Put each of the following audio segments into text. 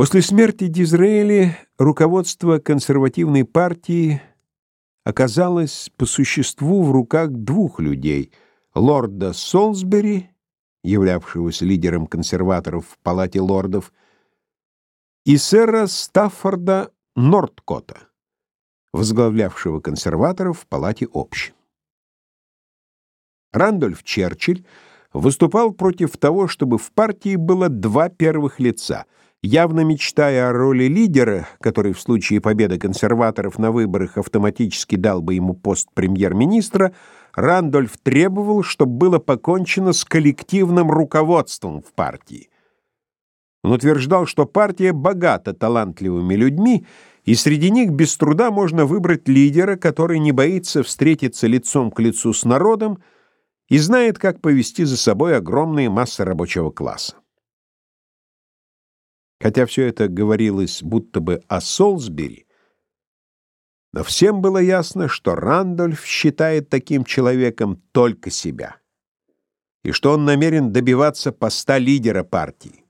После смерти Дизраэли руководство консервативной партии оказалось по существу в руках двух людей — лорда Солсбери, являвшегося лидером консерваторов в Палате лордов, и сэра Стаффорда Нордкота, возглавлявшего консерваторов в Палате общин. Рандольф Черчилль выступал против того, чтобы в партии было два первых лица — Явно мечтая о роли лидера, который в случае победы консерваторов на выборах автоматически дал бы ему пост премьер-министра, Рандольф требовал, чтобы было покончено с коллективным руководством в партии. Он утверждал, что партия богата талантливыми людьми, и среди них без труда можно выбрать лидера, который не боится встретиться лицом к лицу с народом и знает, как повести за собой огромные массы рабочего класса. Хотя все это говорилось будто бы о Солсбери, но всем было ясно, что Рандольф считает таким человеком только себя, и что он намерен добиваться поста лидера партии.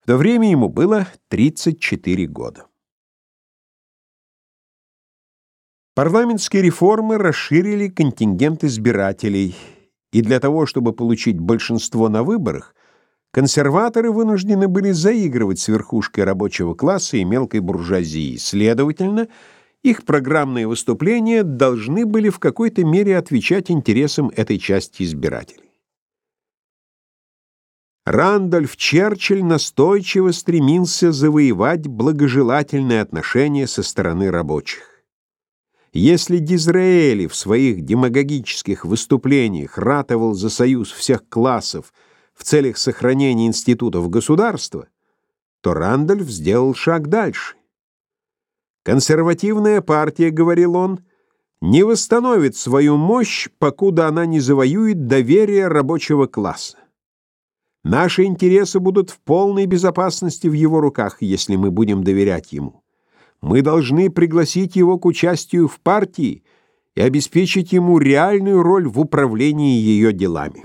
В то время ему было 34 года. Парламентские реформы расширили контингент избирателей, и для того, чтобы получить большинство на выборах, Консерваторы вынуждены были заигрывать с верхушкой рабочего класса и мелкой буржуазии. Следовательно, их программные выступления должны были в какой-то мере отвечать интересам этой части избирателей. Рандольф Черчилль настойчиво стремился завоевать благожелательные отношения со стороны рабочих. Если Дизраэли в своих демагогических выступлениях ратовал за союз всех классов – в целях сохранения институтов государства, то Рандольф сделал шаг дальше. Консервативная партия, говорил он, не восстановит свою мощь, покуда она не завоюет доверие рабочего класса. Наши интересы будут в полной безопасности в его руках, если мы будем доверять ему. Мы должны пригласить его к участию в партии и обеспечить ему реальную роль в управлении ее делами.